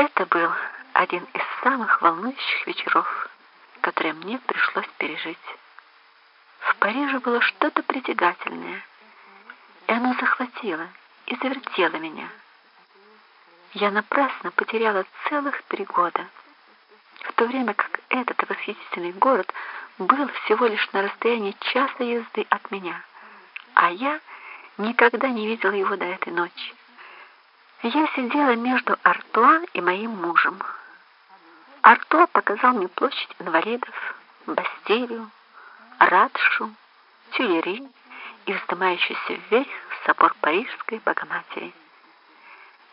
Это был один из самых волнующих вечеров, которые мне пришлось пережить. В Париже было что-то притягательное, и оно захватило и завертело меня. Я напрасно потеряла целых три года, в то время как этот восхитительный город был всего лишь на расстоянии часа езды от меня, а я никогда не видела его до этой ночи. Я сидела между Артуа и моим мужем. Артуа показал мне площадь инвалидов, Бастилию, Ратшу, Тюлери и вздымающийся вверх собор Парижской Богоматери.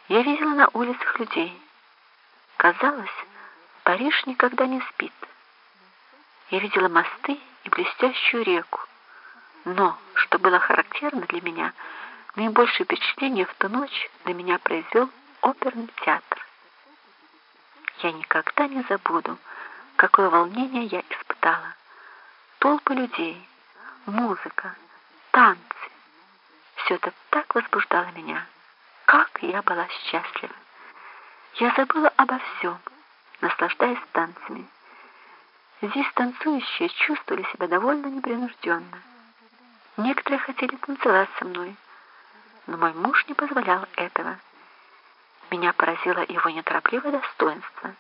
Я видела на улицах людей. Казалось, Париж никогда не спит. Я видела мосты и блестящую реку. Но, что было характерно для меня, наибольшее впечатление в ту ночь на меня произвел оперный театр. Я никогда не забуду, какое волнение я испытала. Толпы людей, музыка, танцы. Все это так возбуждало меня. Как я была счастлива. Я забыла обо всем, наслаждаясь танцами. Здесь танцующие чувствовали себя довольно непринужденно. Некоторые хотели танцевать со мной, но мой муж не позволял этого. Меня поразило его неторопливое достоинство,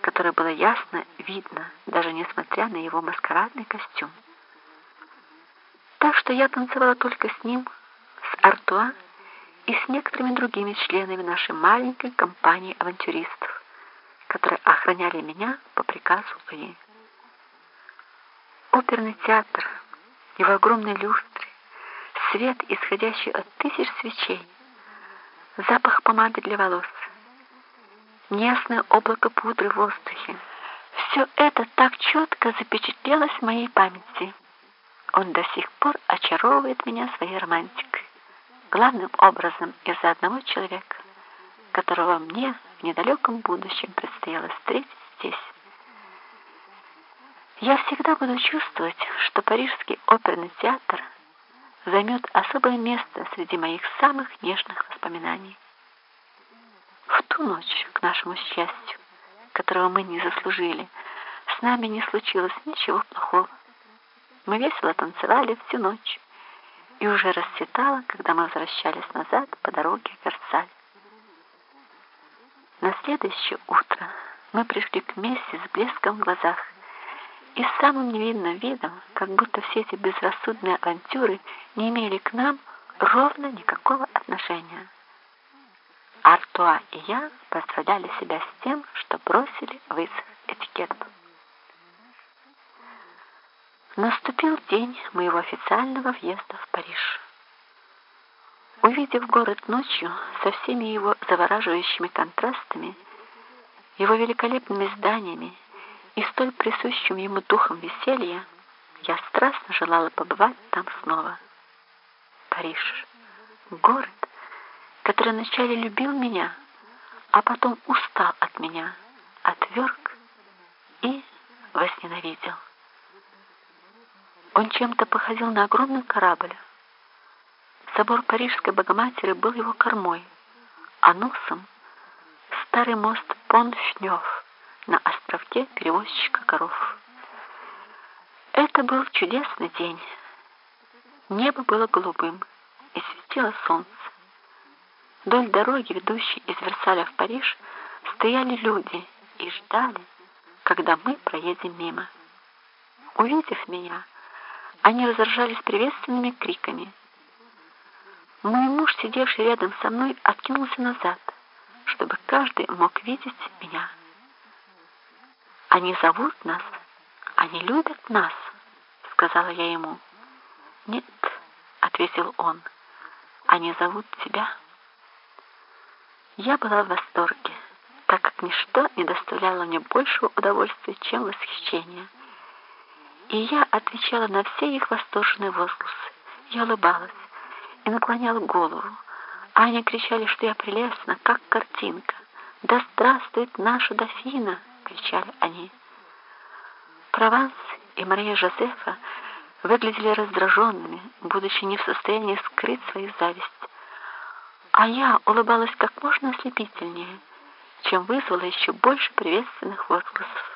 которое было ясно видно, даже несмотря на его маскарадный костюм. Так что я танцевала только с ним, с Артуа и с некоторыми другими членами нашей маленькой компании авантюристов, которые охраняли меня по приказу Луи. Оперный театр — его огромной люстры, свет, исходящий от тысяч свечей, запах помады для волос, неясное облако пудры в воздухе. Все это так четко запечатлелось в моей памяти. Он до сих пор очаровывает меня своей романтикой, главным образом из-за одного человека, которого мне в недалеком будущем предстояло встретить здесь. Я всегда буду чувствовать, что Парижский оперный театр займет особое место среди моих самых нежных воспоминаний. В ту ночь, к нашему счастью, которого мы не заслужили, с нами не случилось ничего плохого. Мы весело танцевали всю ночь, и уже расцветало, когда мы возвращались назад по дороге в Версаль. На следующее утро мы пришли к Мессе с блеском в глазах и с самым невинным видом, как будто все эти безрассудные авантюры не имели к нам ровно никакого отношения. Артуа и я поздравляли себя с тем, что бросили вызов этикету. Наступил день моего официального въезда в Париж. Увидев город ночью со всеми его завораживающими контрастами, его великолепными зданиями и столь присущим ему духом веселья, я страстно желала побывать там снова. Париж, город, который вначале любил меня, а потом устал от меня, отверг и возненавидел. Он чем-то походил на огромный корабль. Собор Парижской Богоматери был его кормой, а носом старый мост Пон-Шнёв на островке перевозчика коров. Это был чудесный день. Небо было голубым, и светило солнце. Вдоль дороги, ведущей из Версаля в Париж, стояли люди и ждали, когда мы проедем мимо. Увидев меня, они разражались приветственными криками. Мой муж, сидевший рядом со мной, откинулся назад, чтобы каждый мог видеть меня. Они зовут нас, они любят нас, сказала я ему. Нет, ответил он, они зовут тебя. Я была в восторге, так как ничто не доставляло мне большего удовольствия, чем восхищение. И я отвечала на все их восторженные возгласы. Я улыбалась и наклоняла голову, а они кричали, что я прелестна, как картинка. «Да здравствует наша дофина!» Кричали они. Прованс и Мария Жозефа выглядели раздраженными, будучи не в состоянии скрыть свою зависть. А я улыбалась как можно ослепительнее чем вызвало еще больше приветственных возгласов.